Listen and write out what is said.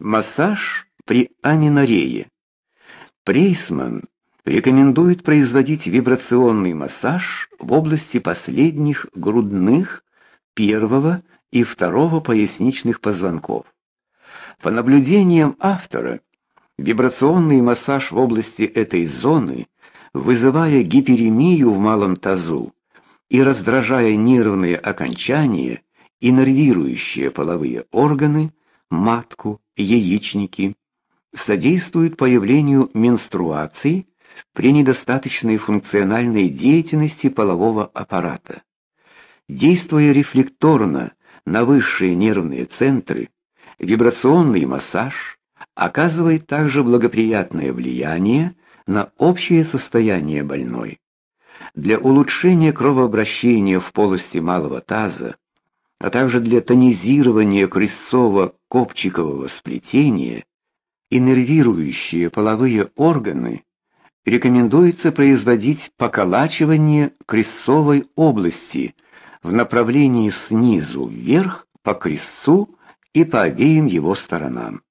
Массаж при аминорее. Прейсман рекомендует производить вибрационный массаж в области последних грудных, первого и второго поясничных позвонков. По наблюдениям автора, вибрационный массаж в области этой зоны, вызывая гиперемию в малом тазу и раздражая нервные окончания и нервирующие половые органы, матку, яичники, содействует появлению менструаций при недостаточной функциональной деятельности полового аппарата. Действуя рефлекторно на высшие нервные центры, вибрационный массаж оказывает также благоприятное влияние на общее состояние больной. Для улучшения кровообращения в полости малого таза, а также для тонизирования крестцово-копчикового сплетения иннервирующие половые органы рекомендуется производить поколачивание крестцовой области в направлении снизу вверх по крестцу и по обеим его сторонам.